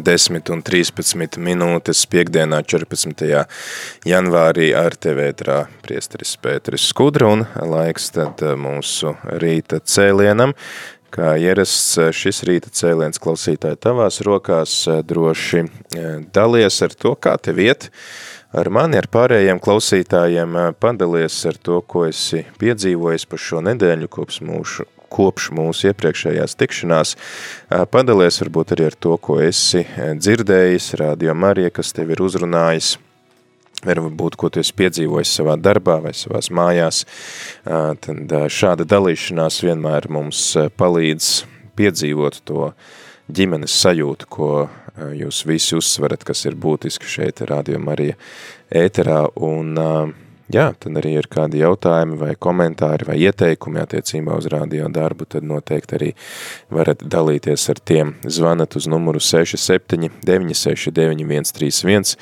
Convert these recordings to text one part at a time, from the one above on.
Ir 10 un 13 minūtes piekdienā 14. janvārī ar TV ētrā priesteris Pēteris Skudra un laiks tad eh, mūsu rīta cēlienam. Kā ierasts šis rīta cēliens klausītāji tavās rokās, eh, droši eh, dalies ar to, kā tev iet, ar mani, ar pārējiem klausītājiem, padalies ar to, ko esi piedzīvojis pa šo nedēļu kopš mūsu, kopš mūsu iepriekšējās tikšanās. Padalies varbūt arī ar to, ko esi dzirdējis, Radio Marija, kas tev ir uzrunājis, varbūt, ko tu esi piedzīvojis savā darbā vai savās mājās, tad šāda dalīšanās vienmēr mums palīdz piedzīvot to ģimenes sajūtu, ko jūs visi uzsverat, kas ir būtiski šeit Radio Marija ēterā, un jā, tad arī ir kādi jautājumi vai komentāri vai ieteikumi attiecībā uz radio darbu, tad noteikti arī varat dalīties ar tiem. Zvanat uz numuru 67 969 131,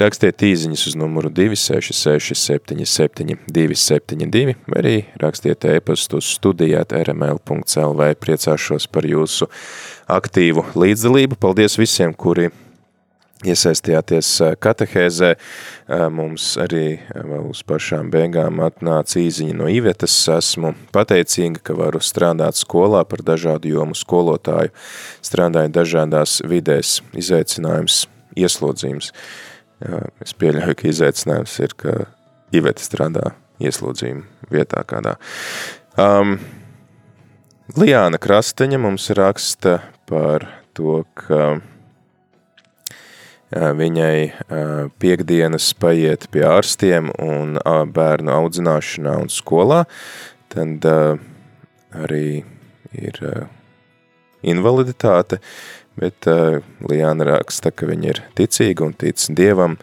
rakstiet īziņas uz numuru 266 77 272, vai arī rakstiet e-pastu uz studijāt rml.lv. Priecāšos par jūsu aktīvu līdzdalību. Paldies visiem, kuri iesaistījāties katehēzē. Mums arī vēl uz pašām beigām atnāca īziņa no Ivetas. Esmu pateicīga, ka varu strādāt skolā par dažādu jomu skolotāju. Strādāju dažādās vidēs izaicinājums, ieslodzījums. Es pieļauju, ka izaicinājums ir, ka Iveta strādā ieslodzījuma vietā kādā. Um, Lijāna Krasteņa mums raksta par to, ka viņai piekdienas paiet pie ārstiem un bērnu audzināšanā un skolā, tad arī ir invaliditāte, bet Lijāna raksta, ka viņa ir ticīga un tic Dievam,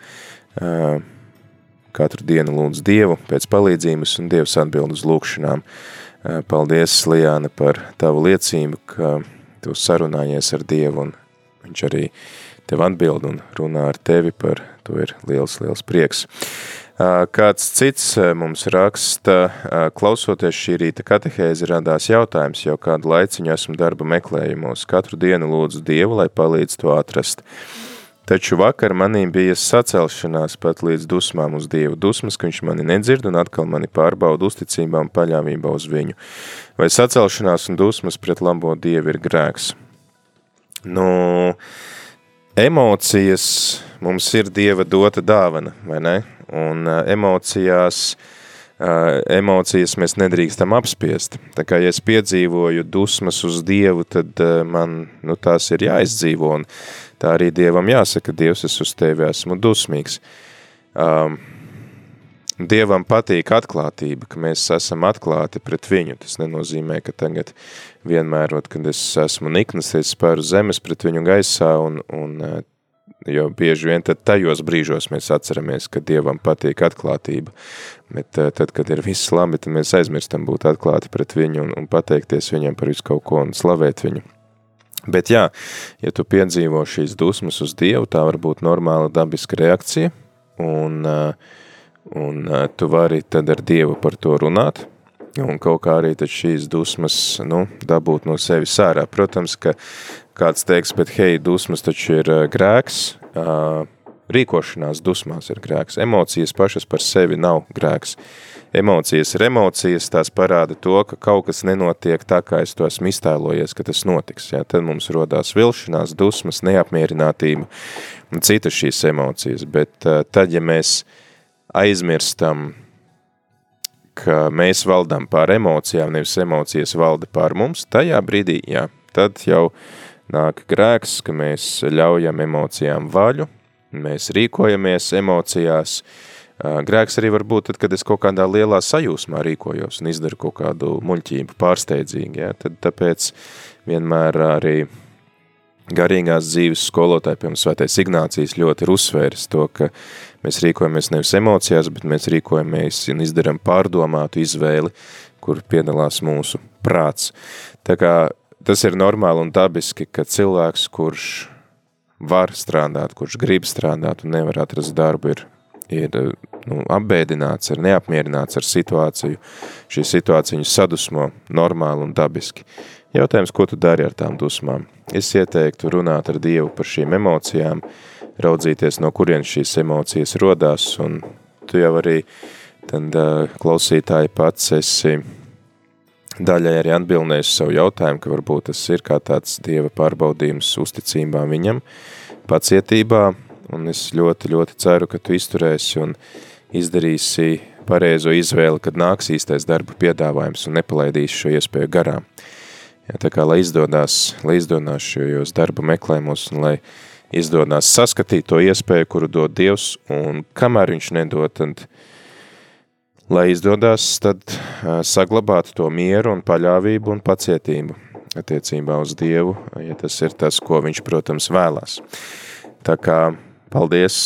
katru dienu lūdz Dievu pēc palīdzības un Dievs atbild uz lūkšanām. Paldies, Lijāna, par tavu liecību, ka tu sarunājies ar Dievu un viņš arī uh, tev atbild un runā ar tevi par to ir liels, liels prieks. Kāds cits mums raksta, klausoties šī rīta katehēzi, radās jautājums, jau kādu laiciņu esmu darba meklējumos. Katru dienu lūdzu Dievu, lai palīdz to atrast. Taču vakar manī bija sacelšanās pat līdz dusmām uz Dievu. Dusmas, ka viņš mani nedzird un atkal mani pārbauda uzticībā un paļāvībā uz viņu. Vai sacelšanās un dusmas pret labo Dievu ir grēks? Nu, emocijas mums ir Dieva dota dāvana, vai ne? Un uh, emocijās, uh, emocijas mēs nedrīkstam apspiest. Tā kā, ja es piedzīvoju dusmas uz Dievu, tad uh, man nu, tās ir jāizdzīvo, un tā arī Dievam jāsaka, Dievs, es uz tevi esmu dusmīgs. Um, Dievam patīk atklātība, ka mēs esam atklāti pret viņu. Tas nenozīmē, ka tagad vienmēr, kad es esmu niknas, es spēru zemes pret viņu gaisā, un, un, eh, jo bieži vien tad tajos brīžos mēs atceramies, ka Dievam patīk atklātība. Bet eh, tad, kad ir viss labi, tad mēs aizmirstam būt atklāti pret viņu un, un pateikties viņam par visu kaut ko un slavēt viņu. Bet jā, ja tu piedzīvo šīs dusmas uz Dievu, tā var būt normāla dabiska reakcija, un uh, un uh, tu vari tad ar Dievu par to runāt, un kaut kā arī tad šīs dusmas, nu, dabūt no sevis ārā. Protams, ka kāds teiks, bet hei, dusmas taču ir uh, grēks, uh, rīkošanās dusmās ir grēks, emocijas pašas par sevi nav grēks. Emocijas ir emocijas, tās parāda to, ka kaut kas nenotiek tā, kā es to esmu iztēlojies, ka tas notiks. Ja? Tad mums rodās vilšanās, dusmas, neapmierinātība un citas šīs emocijas, bet tad, ja mēs uh, aizmirstam, ka mēs valdam pār emocijām, nevis emocijas valda pār mums, tajā brīdī, jā, tad jau nāk grēks, ka mēs ļaujam emocijām vaļu, mēs rīkojamies emocijās. Grēks arī var būt tad, kad es kaut kādā lielā sajūsmā rīkojos un izdaru kaut kādu muļķību pārsteidzīgi. Ja? Tad tāpēc vienmēr arī garīgās dzīves skolotāji, piemēram, svētais Ignācijas ļoti ir uzsvērs to, ka mēs rīkojamies nevis emocijās, bet mēs rīkojamies un izdaram pārdomātu izvēli, kur piedalās mūsu prāts. Tā kā tas ir normāli un dabiski, ka cilvēks, kurš var strādāt, kurš grib strādāt un nevar atrast darbu, ir, ir nu, apbēdināts, ir neapmierināts ar situāciju. Šī situācija viņu sadusmo normāli un dabiski. Jautājums, ko tu dari ar tām dusmām? Es ieteiktu runāt ar Dievu par šīm emocijām, raudzīties, no kurienes šīs emocijas rodās, un tu jau arī tad klausītāji pats esi daļai arī atbildējis savu jautājumu, ka varbūt tas ir kā tāds Dieva pārbaudījums uzticībā viņam, pacietībā, un es ļoti, ļoti ceru, ka tu izturēsi un izdarīsi pareizo izvēli, kad nāks īstais darba piedāvājums un nepalaidīsi šo iespēju garām. Ja, tā kā, lai izdodās, lai izdodās šajos darba meklējumos un lai izdodās saskatīt to iespēju, kuru dod Dievs, un kamēr viņš nedod, tad, lai izdodās, tad saglabāt to mieru un paļāvību un pacietību attiecībā uz Dievu, ja tas ir tas, ko viņš, protams, vēlās. Tā kā paldies,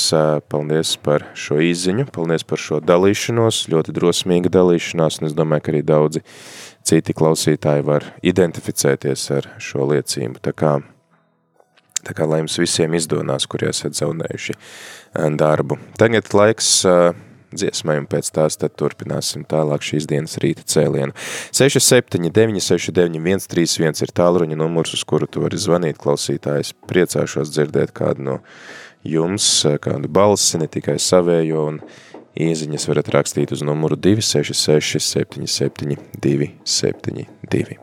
paldies par šo izziņu, paldies par šo dalīšanos, ļoti drosmīga dalīšanās, un es domāju, ka arī daudzi citi klausītāji var identificēties ar šo liecību. Tā kā, tā kā lai jums visiem izdonās, kuri esat zaudējuši eh, darbu. Tagad laiks uh, dziesmai un pēc tās tad turpināsim tālāk šīs dienas rīta cēlienu. 679 691 31 ir tālruņa numurs, uz kuru tu vari zvanīt klausītājs. Priecāšos dzirdēt kādu no jums, eh, kādu balsi, ne tikai savējo un Ieziņas varat rakstīt uz numuru 266 77 272.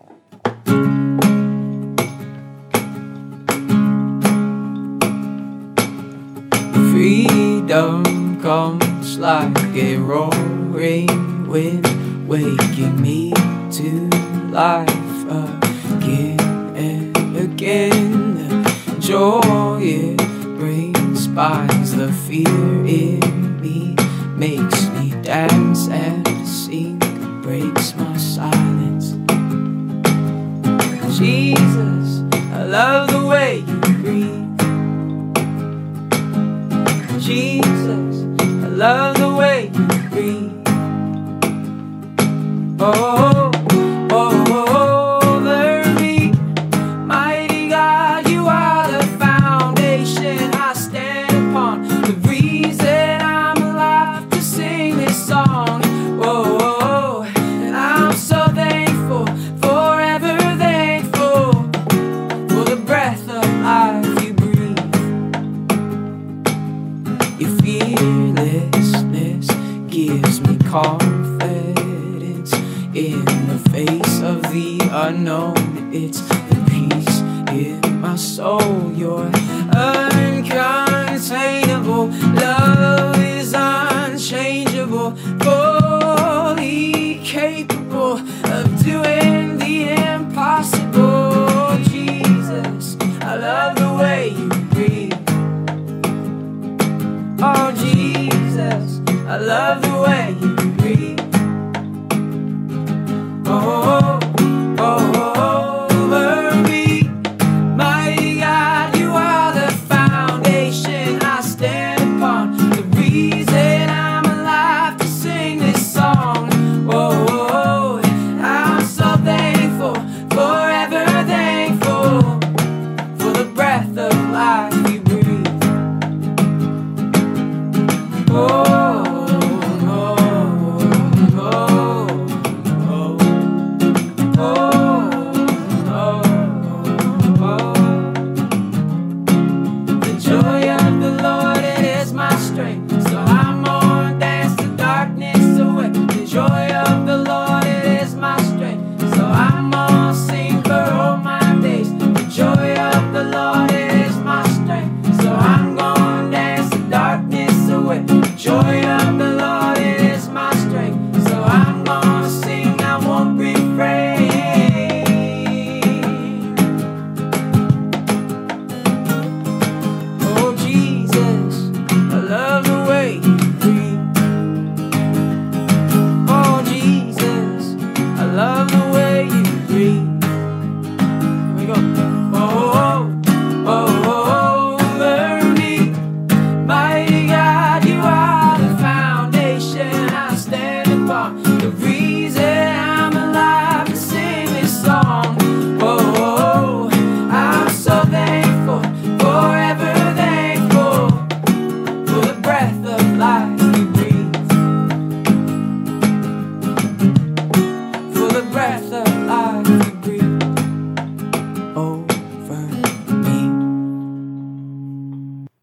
Freedom comes like a roaring wind, waking me to life again and again. The joy it brings binds the fear in me makes me dance and sing, breaks my silence. Jesus, I love the way you breathe. Jesus, I love the way you breathe. Oh. The unknown. It's the peace in my soul. You're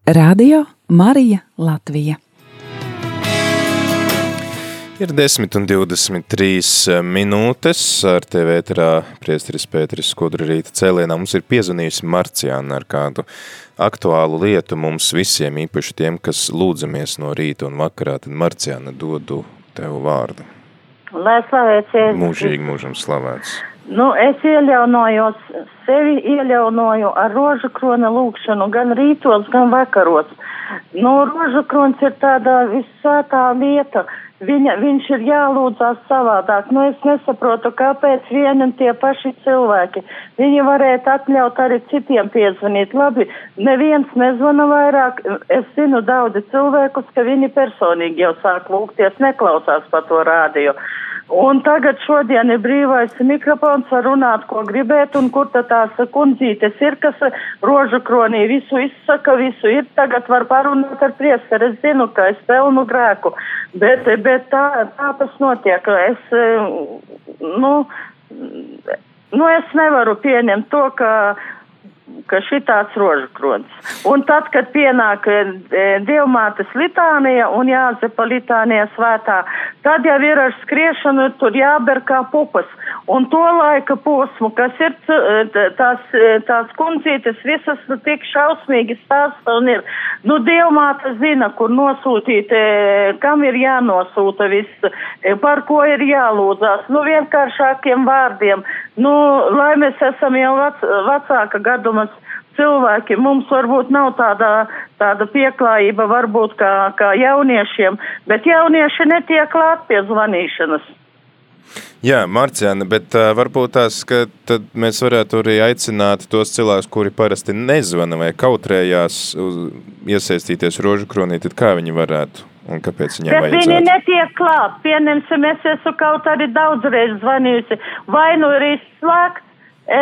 Radio Marija Latvija. Ir 10 un 23 minūtes ar tevi ēterā priesteris Pēteris Skudra rīta cēlienā. Mums ir piezvanījusi Marciāna ar kādu aktuālu lietu mums visiem, īpaši tiem, kas lūdzamies no rīta un vakarā, tad Marciāna dodu tev vārdu. Lai slavēts Jēzus. Mūžīgi mūžam slavēts. Nu, es ieļaunojos, sevi ieļaunoju ar rožu krona lūkšanu gan rītos, gan vakaros. Nu, rožu krons ir tāda visvētā lieta. Viņa, viņš ir jālūdzās savādāk. Nu, es nesaprotu, kāpēc vieni un tie paši cilvēki. Viņi varētu atļaut arī citiem piezvanīt. Labi, neviens nezvana vairāk. Es zinu daudzi cilvēkus, ka viņi personīgi jau sāk lūgties, neklausās pa to rādio. Un tagad šodien ir brīvais mikrofons, var runāt, ko gribēt, un kur tad tās kundzītes ir, kas rožu kronī visu izsaka, visu ir, tagad var parunāt ar priesteri. Es zinu, ka es pelnu grēku, bet, bet tā, tā tas notiek. Es, nu, nu, es nevaru pieņemt to, ka ka šitāds rožkrons. Un tad, kad pienāk e, Dievmātes litānija un Jāzepa litānija svētā, tad jau ir ar skriešanu tur jāber kā pupas. Un to laika posmu, kas ir tās, tās kundzītes, visas nu, tik šausmīgi stāsta un ir. Nu, Dievmāte zina, kur nosūtīt, kam ir jānosūta viss, par ko ir jālūdzās. Nu, vienkāršākiem vārdiem. Nu, lai mēs esam jau vec, vecāka gadumas cilvēki, mums varbūt nav tāda, tāda pieklājība varbūt kā, kā jauniešiem, bet jaunieši netiek klāt pie zvanīšanas. Jā, Marciāna, bet uh, varbūt tās, ka tad mēs varētu arī aicināt tos cilvēkus, kuri parasti nezvana vai kautrējās uz, iesaistīties rožu kronī, tad kā viņi varētu un kāpēc Bet vajadzētu? viņi netiek klāt, pieņemsim, es esmu kaut arī daudzreiz zvanījusi, vai nu ir izslēgts, E,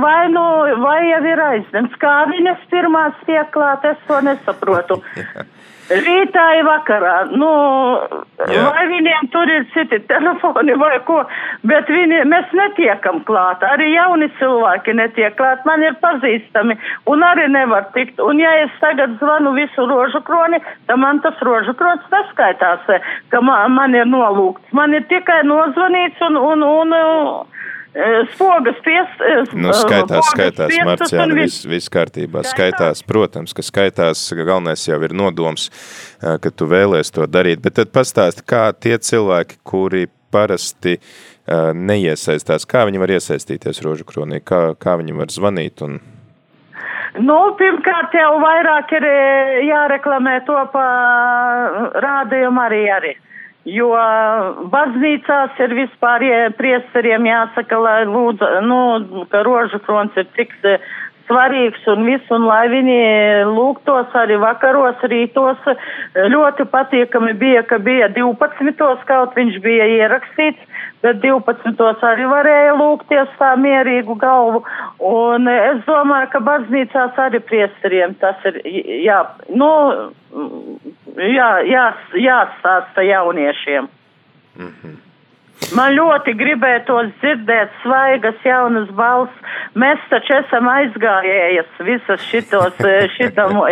vai, nu, vai jau ir aizņemts, kā viņas pirmās tiek klāt, es to nesaprotu. Rītā ir vakarā, nu, Jā. vai viņiem tur ir citi telefoni vai ko, bet viņi, mēs netiekam klāt, arī jauni cilvēki netiek klāt, man ir pazīstami un arī nevar tikt. Un ja es tagad zvanu visu rožu kroni, tad man tas rožu krons neskaitās, ka man, man ir nolūgts. Man ir tikai nozvanīts un, un, un, un spogas pies. Nu, skaitās, skaitās, Marciāna, viss vis kārtībā, skaitās, protams, ka skaitās, galvenais jau ir nodoms, ka tu vēlies to darīt, bet tad pastāsti, kā tie cilvēki, kuri parasti neiesaistās, kā viņi var iesaistīties rožu kronī, kā, kā viņi var zvanīt un Nu, pirmkārt jau vairāk ir jāreklamē to pa rādījumu arī arī. Jo baznīcās ir vispār priesteriem jāsaka, lai lūdzu, nu, ka rožu krons ir tik svarīgs un viss, un lai viņi lūgtos arī vakaros, rītos. Ļoti patīkami bija, ka bija 12. kaut viņš bija ierakstīts, bet 12. arī varēja lūgties tā mierīgu galvu. Un es domāju, ka baznīcās arī priesteriem tas ir jā, nu, jā, jā, jāstāsta jauniešiem. Mm -hmm. Man ļoti gribētos dzirdēt svaigas jaunas balss. Mēs taču esam aizgājējas visas šitos, šitamo,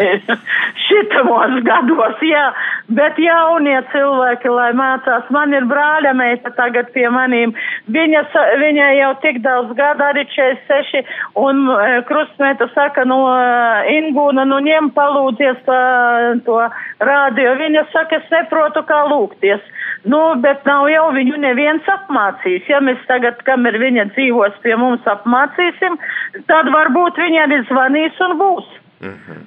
šitamos gados, jā, bet jaunie cilvēki, lai mācās, man ir brāļa meita tagad pie manīm, viņa, viņai jau tik daudz gadu, arī 46, un krustmēta saka, no Ingūna, nu ņem palūdzies tā, to rādio, viņa saka, es neprotu kā lūgties. Nu, bet nav jau viņu neviens apmācījis. Ja mēs tagad, kamēr viņa dzīvos pie mums, apmācīsim, tad varbūt viņa arī zvanīs un būs. Mm -hmm.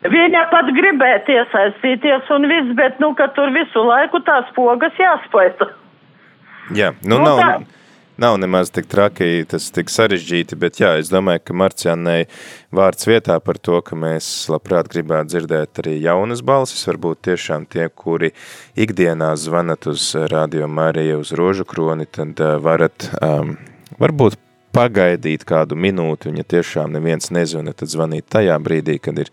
Viņa pat gribētu iesaistīties un viss, bet, nu, ka tur visu laiku tās pogas jāspaita. Jā, nu, nu nav... Tā, nav nemaz tik traki, tas tik sarežģīti, bet jā, es domāju, ka Marcianai vārds vietā par to, ka mēs labprāt gribētu dzirdēt arī jaunas balsis, varbūt tiešām tie, kuri ikdienā zvanat uz Radio Mariju uz Rožu kroni, tad varat um, varbūt pagaidīt kādu minūti, un ja tiešām neviens nezvana, tad zvanīt tajā brīdī, kad ir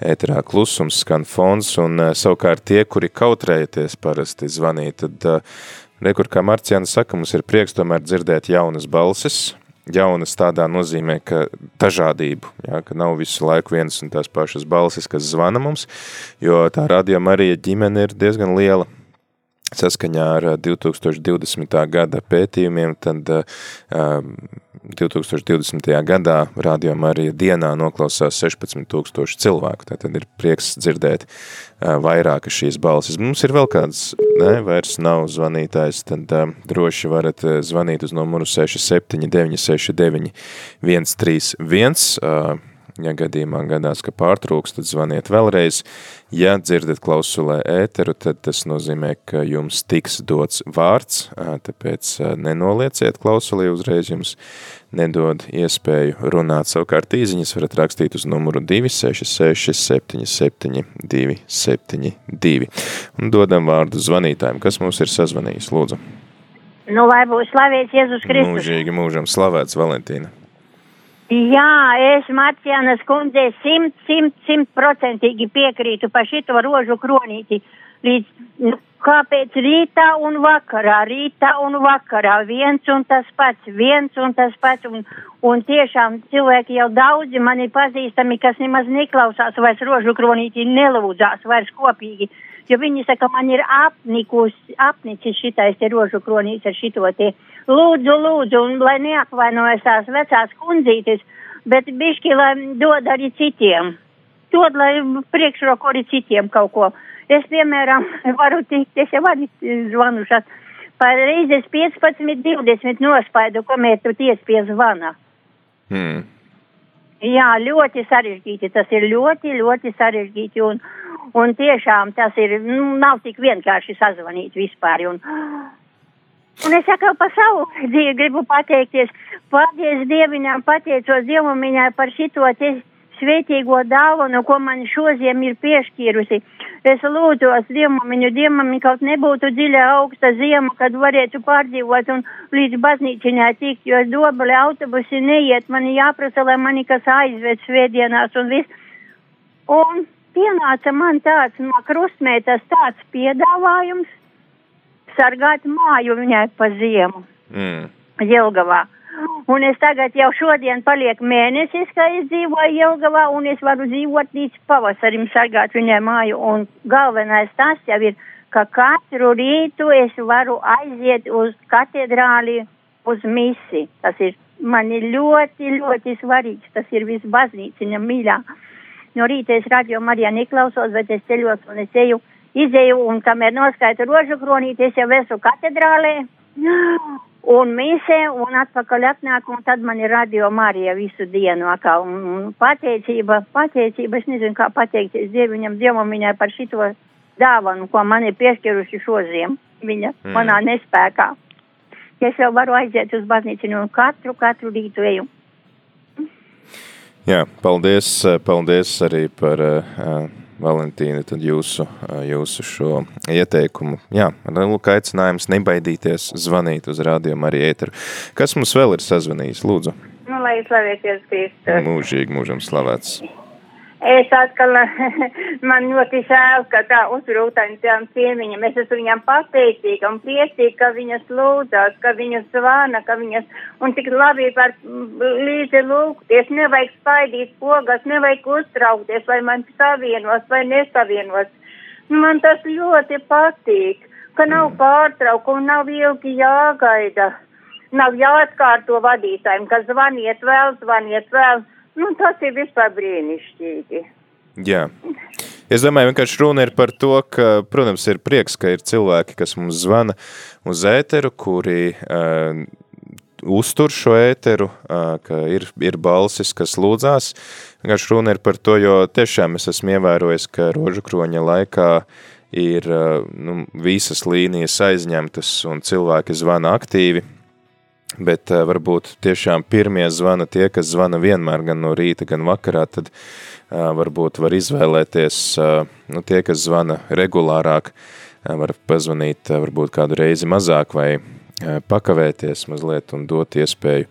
ēterā klusums, skan fons, un uh, savukārt tie, kuri kautrējaties parasti zvanīt, tad uh, Rekur, kā Marciāna saka, mums ir prieks tomēr dzirdēt jaunas balses, jaunas tādā nozīmē, ka dažādību, jā, ka nav visu laiku vienas un tās pašas balsis, kas zvana mums, jo tā radio Marija ģimene ir diezgan liela. Saskaņā ar 2020. gada pētījumiem, tad uh, 2020. gadā Radio Marija dienā noklausās 16 tūkstoši cilvēku, tātad ir prieks dzirdēt uh, vairākas šīs balsis. Mums ir vēl kāds, ne, vairs nav zvanītājs, tad uh, droši varat zvanīt uz numuru 67969 131, uh, Ja gadījumā gadās, ka pārtrūks, tad zvaniet vēlreiz. Ja dzirdat klausulē ēteru, tad tas nozīmē, ka jums tiks dots vārds, tāpēc nenolieciet klausulī uzreiz jums nedod iespēju runāt. Savukārt īziņas varat rakstīt uz numuru 266 77 272. Un dodam vārdu zvanītājiem, kas mums ir sazvanījis, lūdzu. Nu, lai būs slavēts Jēzus Kristus. Mūžīgi mūžam slavēts Valentīna. Jā, es Marcianas kundzei simt, simt, simtprocentīgi piekrītu par šito rožu kronīti. Līdz, nu, kāpēc rītā un vakarā, rītā un vakarā, viens un tas pats, viens un tas pats, un, un tiešām cilvēki jau daudzi mani pazīstami, kas nemaz neklausās vairs rožu kronīti, nelūdzās vairs kopīgi, jo viņi saka, man ir apnikus, apnicis šitais te rožu kronīts ar šito te lūdzu, lūdzu, un lai neapvainojas tās vecās kundzītes, bet bišķi, lai dod arī citiem. Dod, lai priekšroku arī citiem kaut ko. Es, piemēram, varu tikt, es jau arī zvanu šat, par reizes 15, 20 nospaidu, ko mēs tu ties pie zvana. Hmm. Jā, ļoti sarežģīti, tas ir ļoti, ļoti sarežģīti, un, un tiešām tas ir, nu, nav tik vienkārši sazvanīt vispār, un, Un es atkal par savu dzīvi gribu pateikties. Paldies Dievinām, pateicos Dievam viņai par šito te svētīgo dāvanu, ko man šoziem ir piešķīrusi. Es lūdzos Dievam, viņu Dievam kaut nebūtu dziļa augsta ziema, kad varētu pārdzīvot un līdz baznīciņā tikt, jo dobali autobusi neiet, man jāprasa, lai mani kas aizved svētdienās un viss. Un pienāca man tāds no krustmētas tāds piedāvājums sargāt māju viņai pa ziemu. Mm. Jelgavā. Un es tagad jau šodien paliek mēnesis, ka es dzīvoju Jelgavā, un es varu dzīvot līdz pavasarim sargāt viņai māju. Un galvenais tas jau ir, ka katru rītu es varu aiziet uz katedrāli uz misi. Tas ir man ir ļoti, ļoti svarīgs. Tas ir viss baznīciņa mīļā. No rīta es radio Marijā neklausos, bet es ceļos un es eju izēju un kamēr noskaita rožu kronīti, es jau esmu katedrālē un misē un atpakaļ atnāk un tad man ir radio Marija visu dienu atkal. Un, un pateicība, pateicība, es nezinu kā pateikties Dieviņam, Dievam viņai par šito dāvanu, ko man ir piešķiruši šoziem viņa mm. manā nespēkā. Es jau varu aiziet uz baznīcu un katru, katru rītu eju. Jā, paldies, paldies arī par uh, Valentīna, tad jūsu, jūsu šo ieteikumu. Jā, lūk, aicinājums nebaidīties zvanīt uz rādījumu arī ēteru. Kas mums vēl ir sazvanījis, lūdzu? Nu, lai slavieties Kristus. Mūžīgi, mūžam slavēts. Es atkal, man ļoti žēl, ka tā uzrūtaņa tām ciemiņam, es esmu viņam pateicīga un priecīga, ka viņas lūdzās, ka viņas zvana, ka viņas, un tik labi par līdzi lūgties, nevajag spaidīt pogas, nevajag uztraukties, vai man savienos vai nesavienos. Man tas ļoti patīk, ka nav pārtraukumu, nav ilgi jāgaida, nav jāatkārto vadītājiem, ka zvaniet vēl, zvaniet vēl. Nu, tas ir vispār brīnišķīgi. Jā. Es domāju, vienkārši runa ir par to, ka, protams, ir prieks, ka ir cilvēki, kas mums zvana uz ēteru, kuri uh, uztur šo ēteru, uh, ka ir, ir balsis, kas lūdzās. Vienkārši runa ir par to, jo tiešām es esmu ievērojis, ka rožu kroņa laikā ir uh, nu, visas līnijas aizņemtas un cilvēki zvana aktīvi, bet uh, varbūt tiešām pirmie zvana tie, kas zvana vienmēr gan no rīta, gan vakarā, tad uh, varbūt var izvēlēties uh, nu, tie, kas zvana regulārāk, uh, var pazvanīt uh, varbūt kādu reizi mazāk vai uh, pakavēties mazliet un dot iespēju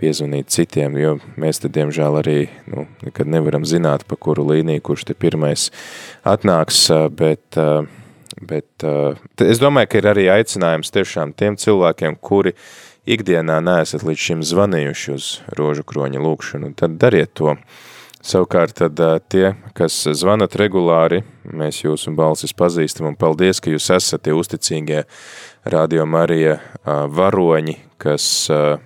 piezvanīt citiem, jo mēs te diemžēl arī nu, nekad nevaram zināt, pa kuru līniju, kurš te pirmais atnāks, uh, bet, uh, bet uh, es domāju, ka ir arī aicinājums tiešām tiem cilvēkiem, kuri uh, ikdienā neesat līdz šim zvanījuši uz rožu kroņa lūkšanu, tad dariet to. Savukārt tad tie, kas zvanat regulāri, mēs jūsu balsis pazīstam un paldies, ka jūs esat tie uzticīgie Radio Marija varoņi, kas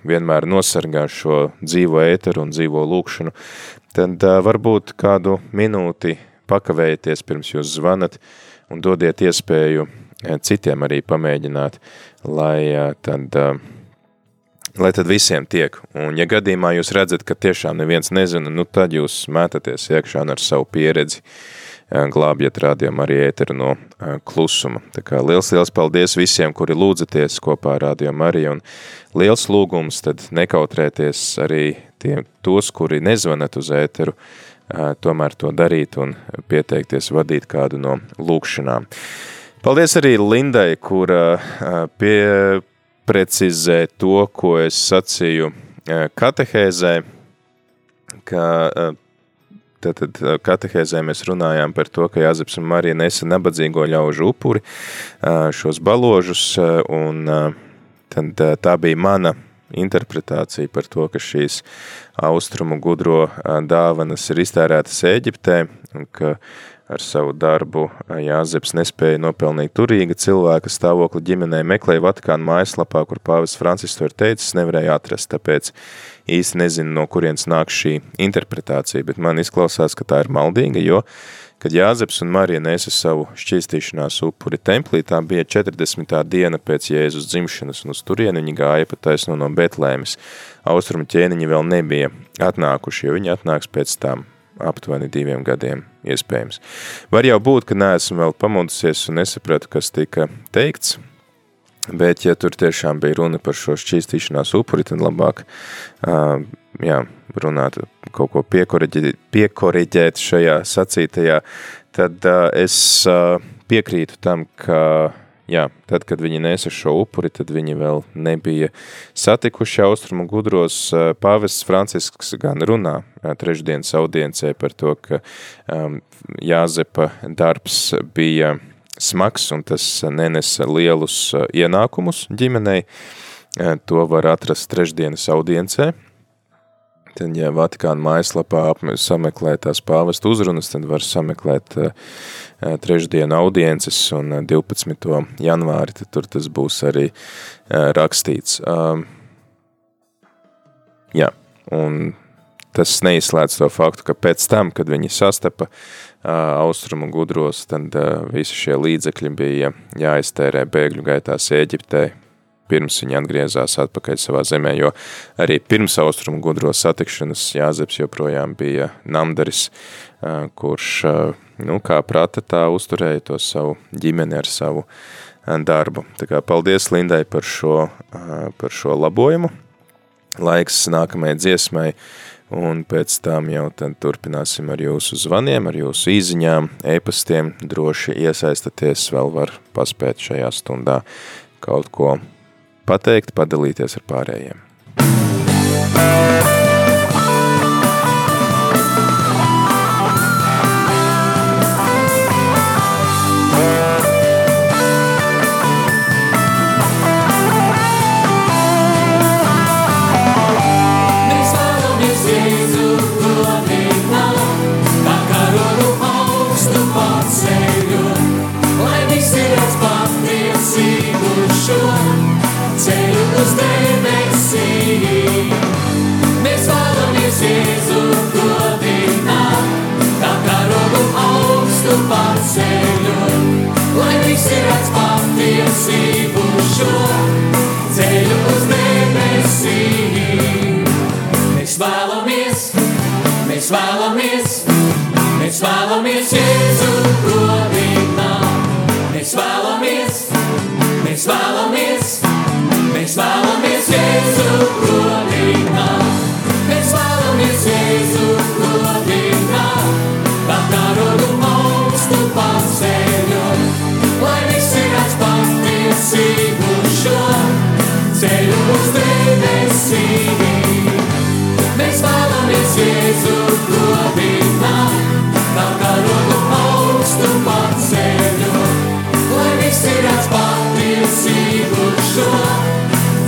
vienmēr nosargā šo dzīvo ēteru un dzīvo lūkšanu, tad varbūt kādu minūti pakavējieties pirms jūs zvanat un dodiet iespēju citiem arī pamēģināt, lai tad lai tad visiem tiek. Un ja gadījumā jūs redzat, ka tiešām neviens nezina, nu tad jūs mētaties iekšā ar savu pieredzi, glābjat rādījām arī ēteru no klusuma. Tā kā liels, liels paldies visiem, kuri lūdzaties kopā ar rādījām arī, un liels lūgums tad nekautrēties arī tie, tos, kuri nezvanat uz ēteru, tomēr to darīt un pieteikties vadīt kādu no lūkšanām. Paldies arī Lindai, kura pie, precizē to, ko es sacīju eh, katehēzē, ka Tātad eh, katehēzē mēs runājām par to, ka Jāzeps un Marija nesa nabadzīgo ļaužu upuri, eh, šos baložus, un tad tā bija mana interpretācija par to, ka šīs austrumu gudro dāvanas ir iztērētas Ēģiptē, un ka ar savu darbu Jāzeps nespēja nopelnīt turīga cilvēka stāvokli ģimenē, meklēja Vatikāna mājaslapā, kur pāvis Francis to ir teicis, nevarēja atrast, tāpēc īsti nezinu, no kurienes nāk šī interpretācija, bet man izklausās, ka tā ir maldīga, jo, kad Jāzeps un Marija nesa savu šķīstīšanās upuri templī, tā bija 40. diena pēc Jēzus dzimšanas, un uz turieni viņi gāja pa taisno no Betlēmes. Austrumu ķēniņi vēl nebija atnākuši, jo viņi atnāks pēc tam aptuveni diviem gadiem iespējams. Var jau būt, ka neesmu vēl pamodusies un nesapratu, kas tika teikts, bet ja tur tiešām bija runa par šo šķīstīšanās upuri, tad labāk uh, jā, runāt kaut ko piekoriģēt, piekoriģēt šajā sacītajā, tad uh, es uh, piekrītu tam, ka jā, tad, kad viņi nesa šo upuri, tad viņi vēl nebija satikuši austrumu gudros. Pāvests Francisks gan runā trešdienas audiencē par to, ka um, Jāzepa darbs bija smags un tas nenesa lielus ienākumus ģimenei. To var atrast trešdienas audiencē. Tad, ja Vatikāna mājaslapā sameklē tās pāvestu uzrunas, tad var sameklēt uh, trešdienu audiences un 12. janvāri, tad tur tas būs arī rakstīts. Uh, jā, un tas neizslēdz to faktu, ka pēc tam, kad viņi sastapa austrumu gudros, tad visi šie līdzekļi bija jāiztērē bēgļu gaitās Ēģiptē, pirms viņi atgriezās atpakaļ savā zemē, jo arī pirms austrumu gudro satikšanas Jāzeps joprojām bija namdaris, kurš, nu, kā prata tā uzturēja to savu ģimeni ar savu darbu. Tā kā paldies Lindai par šo, par šo labojumu. Laiks nākamajai dziesmai, un pēc tam jau tad turpināsim ar jūsu zvaniem, ar jūsu īziņām, e-pastiem. Droši iesaistaties, vēl var paspēt šajā stundā kaut ko pateikt, padalīties ar pārējiem. Mēs vēlamies, mēs atsigūšo, ceļu uz debesīm. Mēs vēlamies Jēzu godinā, tā kā rogu augstu paceļu, lai visi redz patiesību šo,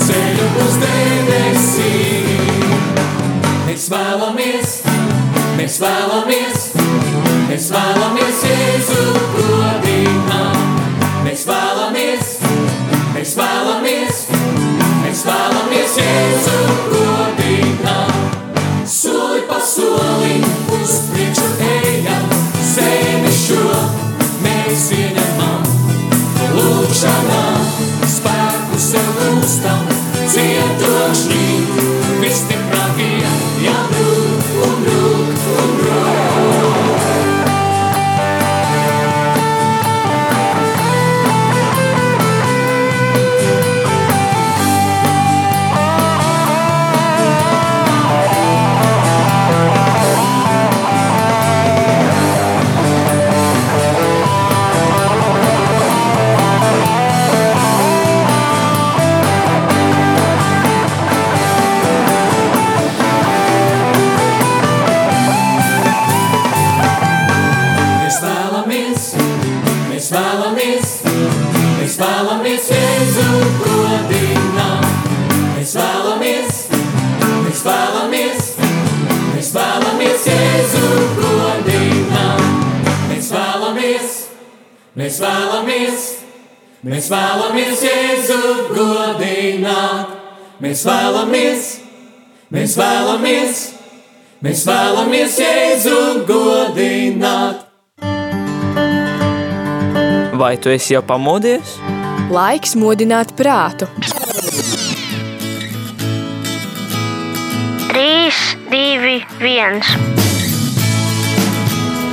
ceļu uz debesīm. Mēs vēlamies, mēs vēlamies, mēs vēlamies Jēzu godinā, vēlamies, mēs vēlamies Jēzu godināt. Soli pa solim uz priekšu ejam, zemi šo mēs ieņemam. Lūkšanā spēku sev gūstam, cietokšņi Mēs vēlamies, mēs vēlamies, mēs vēlamies Jēzu godināt. Vai tu esi jau pamodies? Laiks modināt prātu. 3, 2, 1.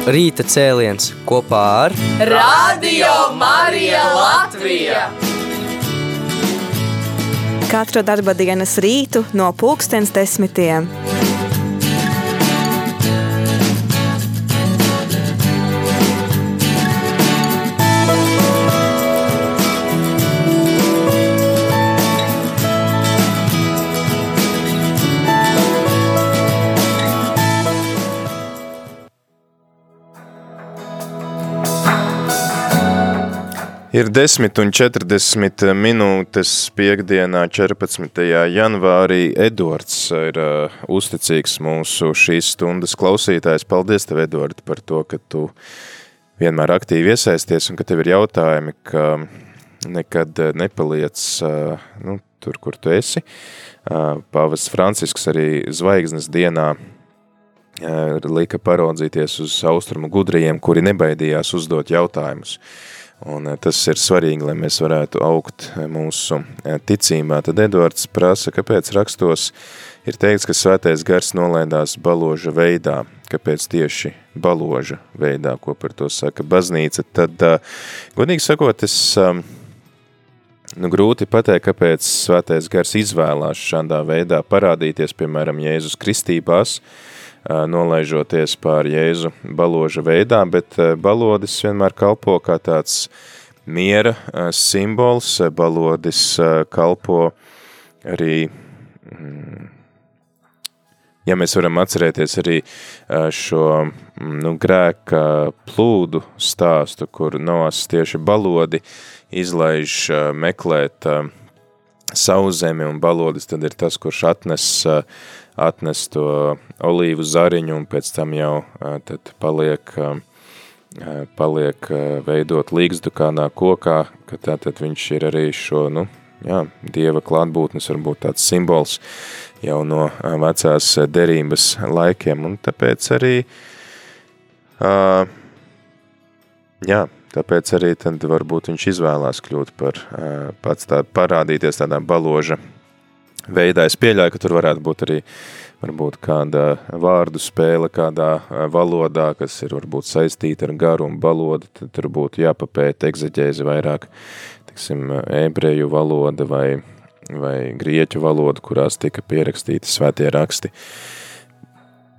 Rīta cēliens kopā ar Radio Marija Latvija! Katru darba dienas rītu no pulkstens desmitiem. Ir 10 un 40 minūtes piekdienā, 14. janvārī. Edvards ir uh, uzticīgs mūsu šīs stundas klausītājs. Paldies, tev, Edvard, par to, ka tu vienmēr aktīvi iesaisties un ka tev ir jautājumi, ka nekad uh, nepaliec uh, nu, tur, kur tu esi. Uh, Pāvests Francisks arī zvaigznes dienā uh, lika paraudzīties uz austrumu gudrajiem, kuri nebaidījās uzdot jautājumus. Un eh, tas ir svarīgi, lai mēs varētu augt eh, mūsu eh, ticībā. Tad Edvards prasa, kāpēc rakstos ir teikts, ka svētais gars nolaidās baloža veidā. Kāpēc tieši baloža veidā, ko par to saka baznīca? Tad, godīgi sakot, es nu, grūti pateikt, kāpēc svētais gars izvēlās šādā veidā parādīties, piemēram, Jēzus kristībās, nolaižoties pār Jēzu baloža veidā, bet balodis vienmēr kalpo kā tāds miera simbols, balodis kalpo arī, mm, ja mēs varam atcerēties arī šo nu, grēka plūdu stāstu, kur Noas tieši balodi izlaiž meklēt sauzemi un balodis tad ir tas, kurš atnes atnes to olīvu zariņu un pēc tam jau tad paliek, paliek veidot līgzdukānā kokā, ka tātad viņš ir arī šo, nu, jā, dieva klātbūtnes varbūt tāds simbols jau no vecās derības laikiem, un tāpēc arī, jā, tāpēc arī tad varbūt viņš izvēlās kļūt par pats tā, parādīties tādā baloža veidā. Es pieļauju, ka tur varētu būt arī varbūt kāda vārdu spēle kādā valodā, kas ir varbūt saistīta ar garu un balodu, tad tur būtu jāpapēta egzeģēzi vairāk, tiksim, ebreju valoda vai, vai grieķu valoda, kurās tika pierakstīti svētie raksti.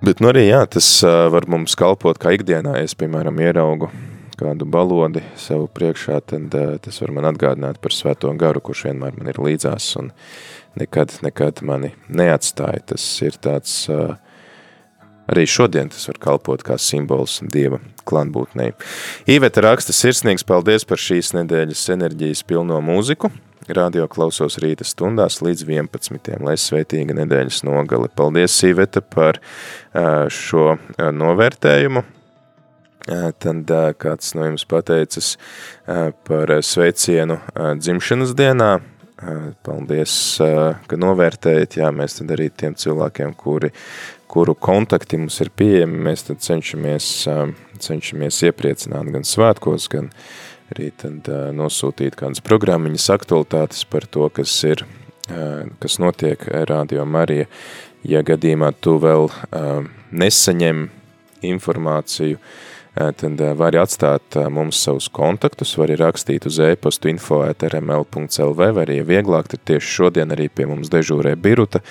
Bet, nu arī, jā, tas var mums kalpot kā ikdienā, es, piemēram, ieraugu kādu balodi sev priekšā, tad tas var man atgādināt par svēto garu, kurš vienmēr man ir līdzās un nekad, nekad mani neatstāja. Tas ir tāds, arī šodien tas var kalpot kā simbols Dieva klanbūtnei. Īveta raksta sirsnīgs paldies par šīs nedēļas enerģijas pilno mūziku. radio klausos rīta stundās līdz 11. Lai sveitīga nedēļas nogali. Paldies, Sīveta, par šo novērtējumu. Tad kāds no jums pateicis par sveicienu dzimšanas dienā. Paldies, ka novērtējat. Jā, mēs tad arī tiem cilvēkiem, kuri, kuru kontakti mums ir pieejami, mēs tad cenšamies, cenšamies iepriecināt gan svētkos, gan arī tad nosūtīt kādas programmiņas aktualitātes par to, kas ir, kas notiek Radio Marija. Ja gadījumā tu vēl nesaņem informāciju, tad vari atstāt mums savus kontaktus, vari rakstīt uz e-pastu info.rml.lv, vai arī vieglāk, tad tieši šodien arī pie mums dežūrē Biruta,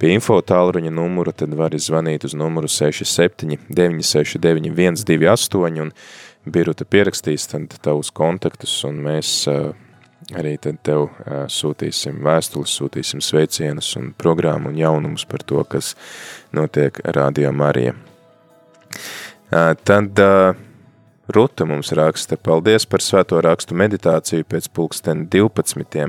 pie info tālruņa numura, tad vari zvanīt uz numuru 67 969 128 un Biruta pierakstīs tad tavus kontaktus, un mēs arī tad tev sūtīsim vēstules, sūtīsim sveicienus un programmu un jaunumus par to, kas notiek Radio Marija. Tad Ruta mums raksta, paldies par svēto rakstu meditāciju pēc pulksten 12.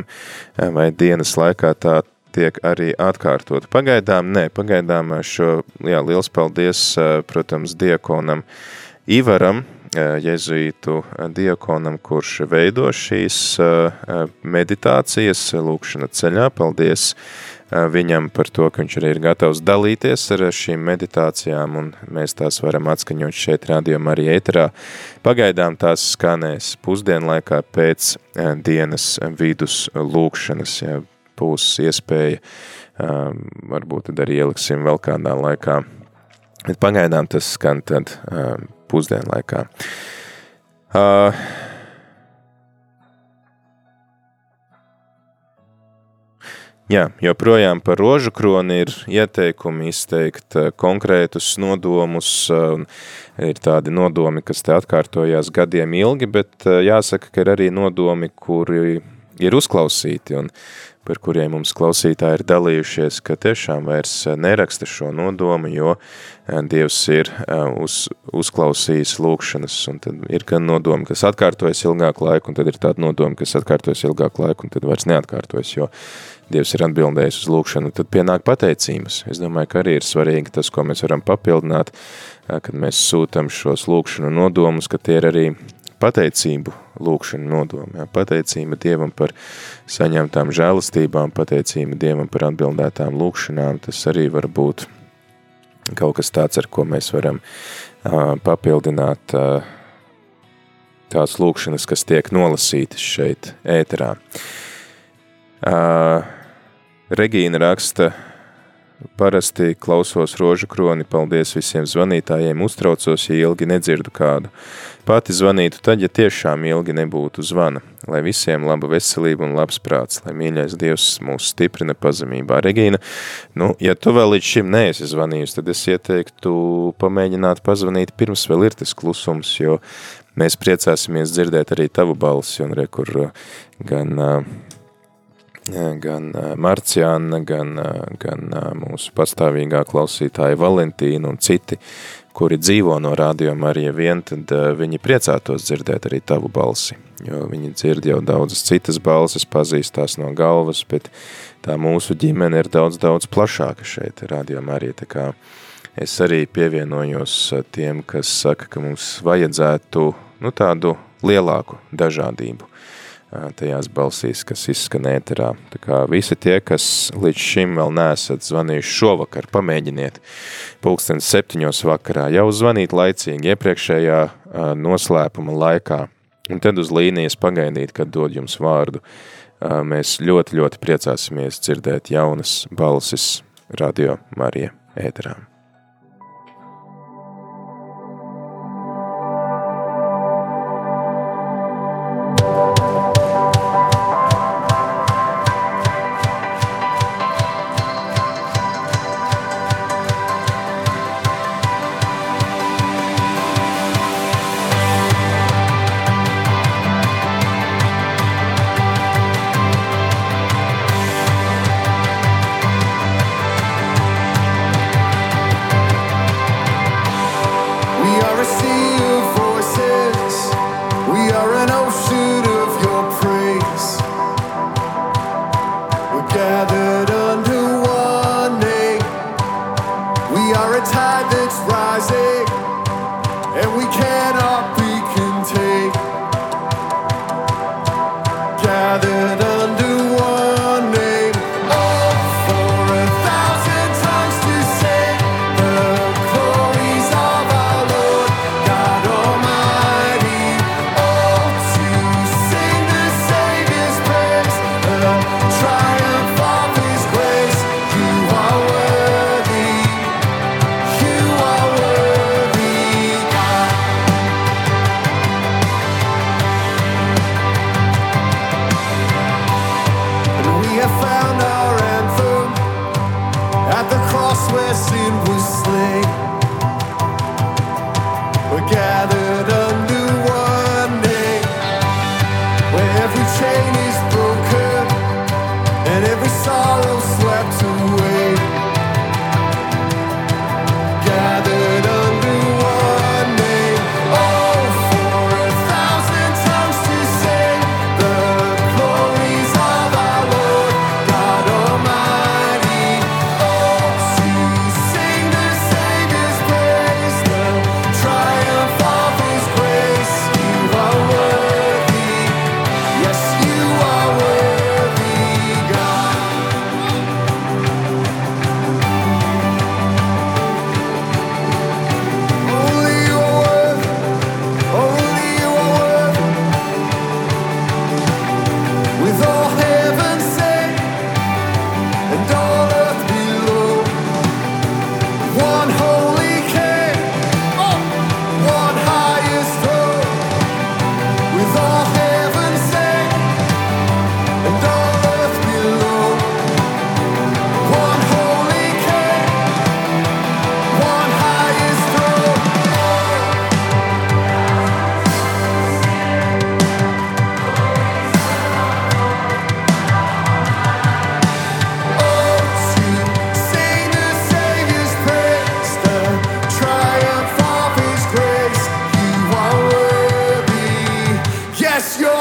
vai dienas laikā tā tiek arī atkārtot. Pagaidām, nē, pagaidām šo, jā, liels paldies, protams, diekonam Ivaram, jezuītu diakonam, kurš veido šīs meditācijas lūkšana ceļā. Paldies viņam par to, ka viņš arī ir gatavs dalīties ar šīm meditācijām, un mēs tās varam atskaņot šeit rādījumā arī ēterā. Pagaidām tās skanēs pusdienlaikā pēc dienas vidus lūkšanas, ja būs iespēja, varbūt tad arī ieliksim vēl kādā laikā. Bet pagaidām tas skan tad pusdienlaikā. Uh, Jā, joprojām par rožu kroni ir ieteikumi izteikt konkrētus nodomus, un ir tādi nodomi, kas te atkārtojās gadiem ilgi, bet jāsaka, ka ir arī nodomi, kuri ir uzklausīti, un par kuriem mums klausītāji ir dalījušies, ka tiešām vairs neraksta šo nodomu, jo eh, Dievs ir eh, uz, uzklausījis lūkšanas, un tad ir gan nodomi, kas atkārtojas ilgāku laiku, un tad ir tāda nodoma, kas atkārtojas ilgāku laiku, un tad vairs neatkārtojas, jo Dievs ir atbildējis uz lūkšanu, tad pienāk pateicības. Es domāju, ka arī ir svarīgi tas, ko mēs varam papildināt, kad mēs sūtam šos lūkšanu nodomus, ka tie ir arī pateicību lūkšana nodomu, jā, pateicība Dievam par saņemtām žēlastībām, pateicība Dievam par atbildētām lūkšanām, tas arī var būt kaut kas tāds, ar ko mēs varam uh, papildināt uh, tās lūkšanas, kas tiek nolasītas šeit ēterā. Uh, Regīna raksta, Parasti klausos rožu kroni, paldies visiem zvanītājiem, uztraucos, ja ilgi nedzirdu kādu. Pati zvanītu tad, ja tiešām ilgi nebūtu zvana. Lai visiem laba veselība un labs prāts, lai mīļais Dievs mūs stiprina pazemībā. Regīna, nu, ja tu vēl līdz šim neesi zvanījusi, tad es ieteiktu pamēģināt pazvanīt pirms vēl ir tas klusums, jo mēs priecāsimies dzirdēt arī tavu balsi un re, kur gan gan Marciāna, gan, gan mūsu pastāvīgā klausītāja Valentīna un citi, kuri dzīvo no rādījuma arī vien, tad viņi priecātos dzirdēt arī tavu balsi, jo viņi dzird jau daudzas citas balsis, pazīstās no galvas, bet tā mūsu ģimene ir daudz, daudz plašāka šeit rādījuma arī, tā kā es arī pievienojos tiem, kas saka, ka mums vajadzētu nu, tādu lielāku dažādību tajās balsīs, kas izskan ēterā. Tā kā visi tie, kas līdz šim vēl neesat zvanījuši šovakar, pamēģiniet pulkstens septiņos vakarā jau zvanīt laicīgi iepriekšējā noslēpuma laikā, un tad uz līnijas pagaidīt, kad dod jums vārdu. Mēs ļoti, ļoti priecāsimies dzirdēt jaunas balsis Radio Marija ēterā.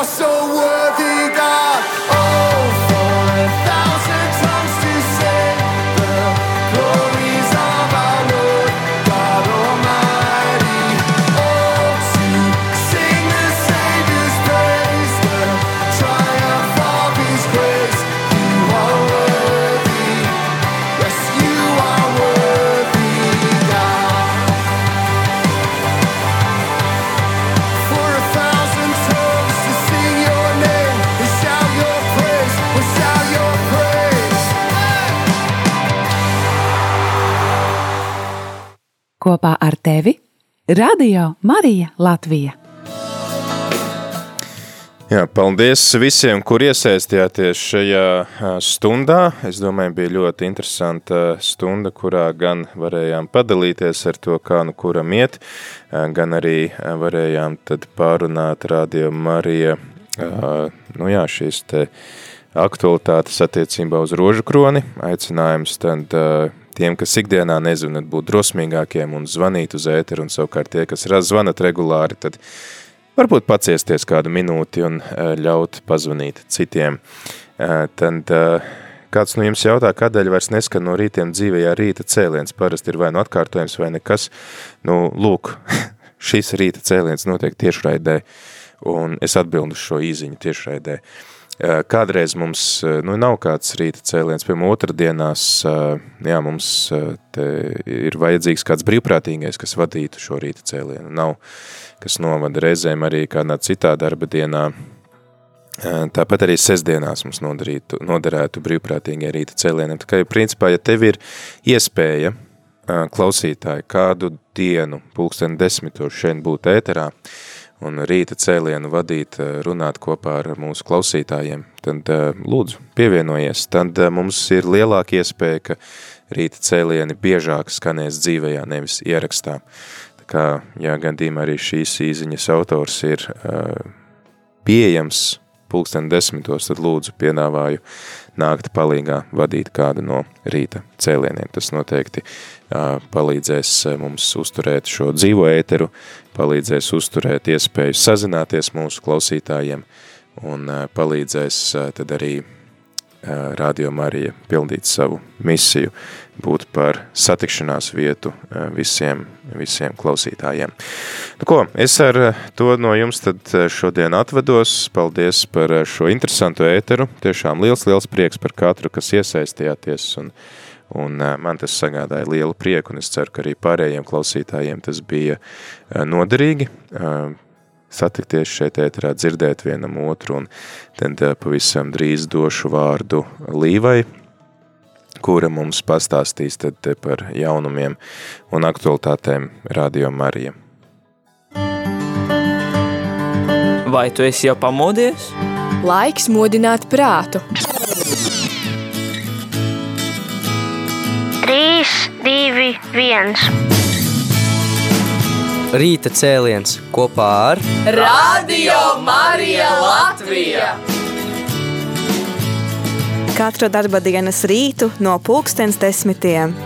so worth Kopā ar tevi Radio Marija Latvija. Jā, paldies visiem, kur iesaistījāties šajā stundā. Es domāju, bija ļoti interesanta stunda, kurā gan varējām padalīties ar to, kā nu kuram iet, gan arī varējām tad pārunāt Radio Marija, nu jā, šīs te aktualitātes attiecībā uz rožu kroni. Aicinājums tad ā, tiem, kas ikdienā nezināt, būt drosmīgākiem un zvanīt uz ēteru, un savukārt tie, kas zvanat regulāri, tad varbūt paciesties kādu minūti un eh, ļaut pazvanīt citiem. Eh, Tad eh, kāds no jums jautā, kādēļ vairs neskan no rītiem dzīvējā rīta cēliens? Parasti ir vai nu atkārtojums vai nekas. Nu, lūk, šis rīta cēliens notiek tiešraidē, un es atbildu šo īziņu tiešraidē. Eh, Kādreiz mums eh, nu, nav kāds rīta cēliens, piemēram, otrdienās, eh, jā, mums eh, ir vajadzīgs kāds brīvprātīgais, kas vadītu šo rīta cēlienu. Nav, kas novada reizēm arī kādā citā darba dienā. Eh, Tāpat arī sestdienās mums nodarītu, noderētu brīvprātīgie rīta cēlieni. Tā kā, principā, ja tev ir iespēja eh, klausītāji kādu dienu, pulksteni desmitos šeit būt ēterā, un rīta cēlienu vadīt, eh, runāt kopā ar mūsu klausītājiem, tad eh, lūdzu pievienojies. Tad eh, mums ir lielāka iespēja, ka rīta cēlieni biežāk skanēs dzīvējā, nevis ierakstā. Tā kā, ja gadījumā arī šīs īziņas autors ir uh, pieejams pulksten desmitos, tad lūdzu piedāvāju nākt palīgā vadīt kādu no rīta cēlieniem. Tas noteikti palīdzēs mums uzturēt šo dzīvo ēteru, palīdzēs uzturēt iespēju sazināties mūsu klausītājiem un palīdzēs tad arī Radio Marija pildīt savu misiju, būt par satikšanās vietu visiem, visiem klausītājiem. Nu ko, es ar to no jums tad šodien atvedos. Paldies par šo interesantu ēteru. Tiešām liels, liels prieks par katru, kas iesaistījāties un, un man tas sagādāja lielu prieku un es ceru, ka arī pārējiem klausītājiem tas bija noderīgi satikties šeit ēterā, dzirdēt vienam otru, un tad pavisam drīz došu vārdu Līvai, kura mums pastāstīs tad par jaunumiem un aktualitātēm Radio Marija. Vai tu esi jau pamodies? Laiks modināt prātu. 3, 2, 1. Rīta cēliens kopā ar Radio Marija Latvija! Katru darba dienas rītu no pulkstens desmitiem.